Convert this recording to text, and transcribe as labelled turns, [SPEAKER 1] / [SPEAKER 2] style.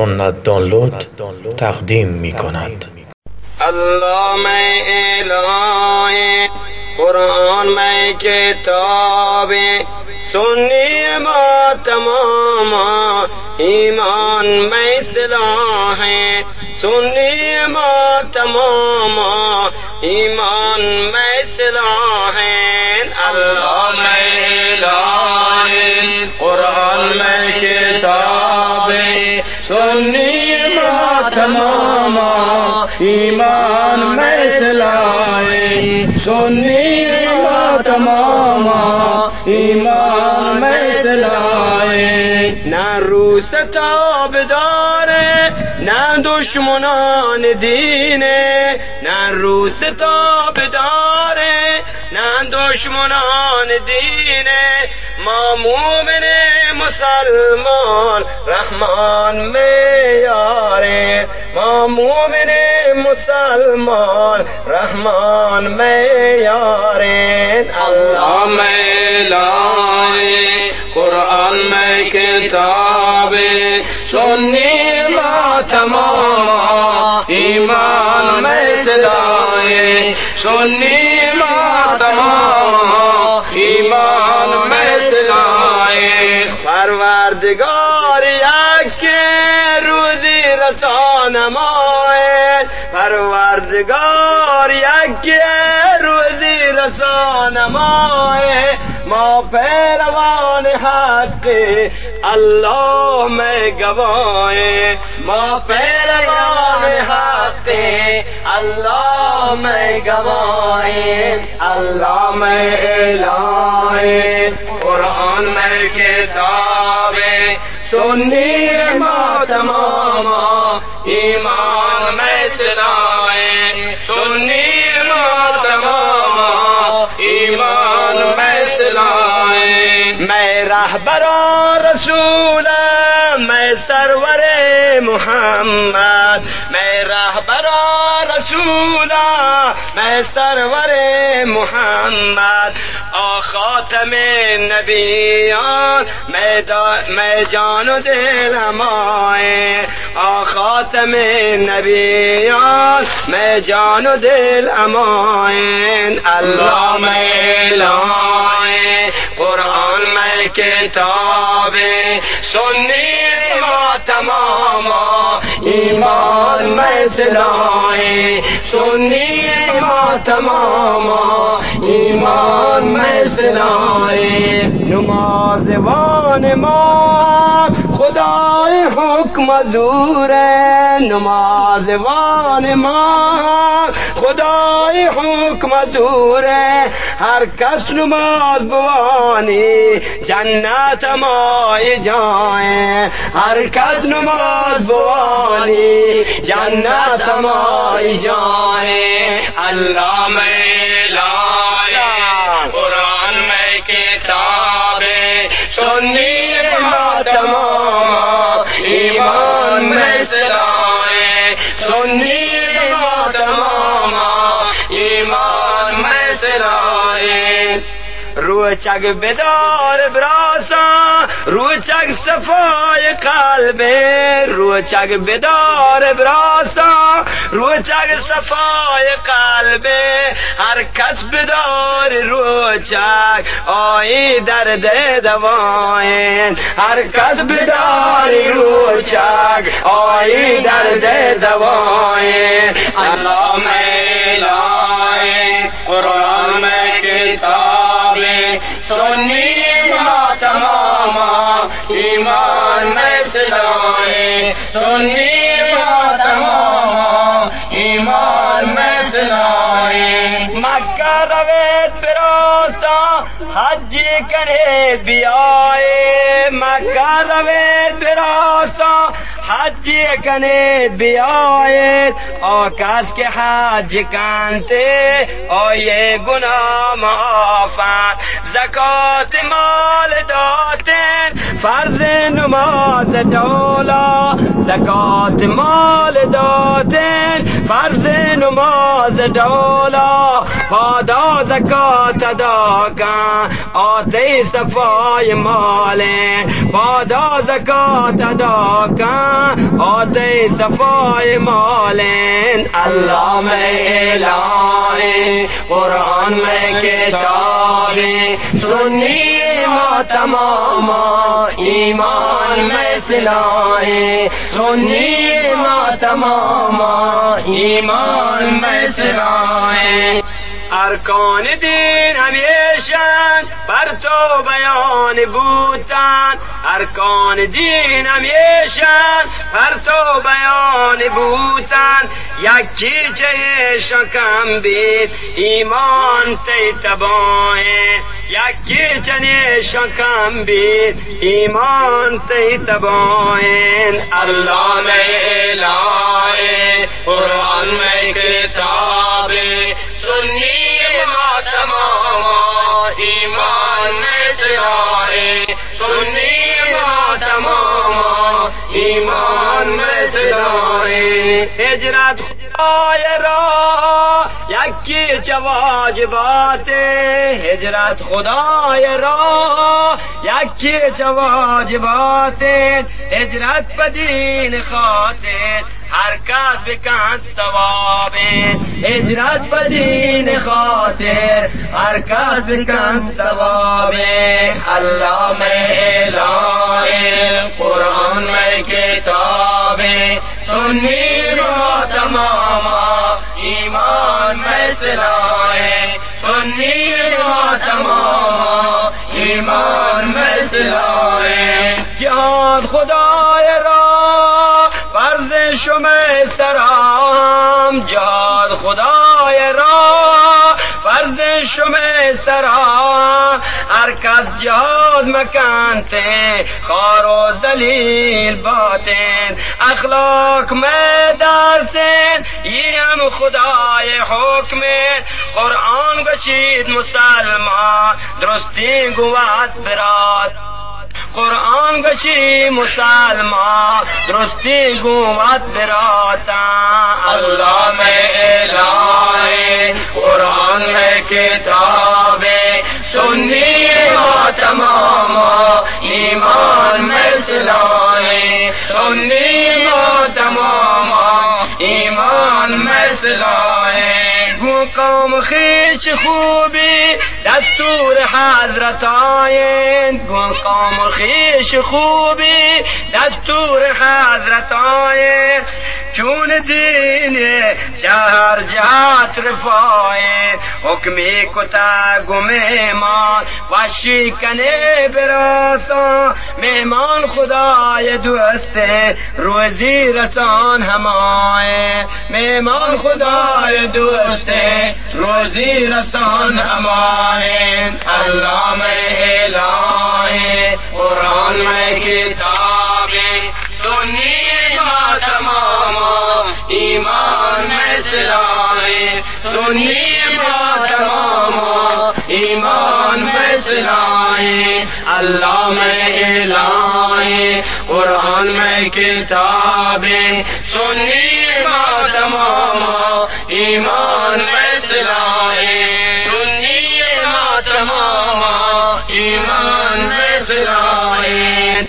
[SPEAKER 1] سنت دانلود تقدیم می کند
[SPEAKER 2] الله میں الہی قرآن میں کتاب سنی ما تمام ایمان میں صلاح سنی ما تمام ایمان میں صلاح اللہ میں الہی قرآن میں کتاب سنی ما تمام ایمان میں سلائے۔ سنی ما تمام ایمان میں سلائے۔ نہ روس تابدار نہ دشمنان دین نہ روس تابدار نہ دشمنان دین ما مومن مسلمان، رحمان میں یارے۔ مومن مسلمان، رحمان میں یارے۔ اللہ میں لائے، قرآن میں کتاب سنی ما تمام ایمان میں سلائے سنی ما تمام ایمان پروردگار یک روزی رسان مائے پروردگار یک روزی رسان مائے ما پیروان حق اللہ میں گوائے ما پیروان حق اللہ میں گوائے اللہ میں لائے قرآن مر کے تارے سنی ماتماما ایمان میں سنائے سنی ماتماما ایمان میں سنائے میں رہبر رسول میں سرور محمد. میں رہبر رسول میں سرور محمد. آ خاتم نبیان میں, جان و دل امائے آ خاتم نبیان میں جان و دل امائے اللہ میں لائے قرآن میں کتابیں سنی ما تماما ایمان میں سلائیں سنی ما تماما ایمان میں سلائیں نماز وان ماں خدائے حکم زور نماز وان ماں۔ خدائے حکم زور ہر کس نماز بوانی جنت مائی جائیں۔ ہر کس نماز بوانی جنت مائی جائیں۔ اللہ میں لایا قرآن میں کتاب سنی ما سنی ما تمام ایمان میں سلائے روچک بدار براسا روچک صفای قلب روچک بدار براسا روچک صفای قلب هر کس بدار روچک آئی درد دوائن هر کس بدار روچک آئی درد دوائن اللہ میں لائے قرآن میں کتاب سنی ایمان سلائیں سنی ماتما ہاں۔ ایمان میں سلائیں مکہ روے فروسا حج کرے بھی آئے۔ مکہ روے فروسا حج کنے بیائے او کس کے حج کانتے او یہ گناہ معافان زکات مال داتن فرض نماز دولا. زکات مال داتن فرض نماز دولا پادا زکات ادا کن آتی صفای مال بادا زکات ادا کن آتی صفای مال اللہ میں الہی قرآن میں کتاب سنی تمام ایمان میں سلائیں سنی ماں تمام ایمان میں سلائیں ارکان دین همیشن بر تو بیان بودن. ارکان دین همیشن بر تو بیان بودن. یکی چهشان کم بید ایمان تی تباه یکی چنشان کم بید ایمان تی تباه اللہ میں الہی قرآن میں کتاب سنی ماتما ایمان سرائے سنی ماتما ایمان سرائے۔ ہجرت یکی چه واجبات هجرت خدای را یکی چه واجبات هجرت بدین خاطر هر کس بکن ثواب هجرت بدین خاطر هر کس بکن ثواب میں الہی قرآن میں کتاب سنی ما تمام ایمان میں سلائے سنی ما تمام ایمان میں سلائے جان خدای را فرض شما سرام جاد خدای را فرض شما سرام هر کس جهاد مکنته خار و دلیل باطن. اخلاق میں درسن یہ هم خدای حکم قرآن بشید مسلمان درستی گوات برات. قرآن گشی مسلمان درستی گوت براتا اللہ میں الہی قرآن کتاب سنی ما تمام ایمان سلائے سنی ما تمام ایمان سلائے گو قوم خیش خوبی دستور حضرت آئین گو قوم خیش خوبی دستور حضرت آئین چون دین چهر جهت رفای حکمی کتا گو مهمان و شکنه براسان مهمان خدای دوست روزی رسان همای. مهمان خدای دوست روزی رسان همای. اللہ میں الہی قرآن میں کتاب. سلائے سنیے ماتماما ایمان میں اللہ میں لائے قرآن میں کتابیں سنیے ماتماما ایمان میں سلائے سنیے ماتماما ایمان میں سلائے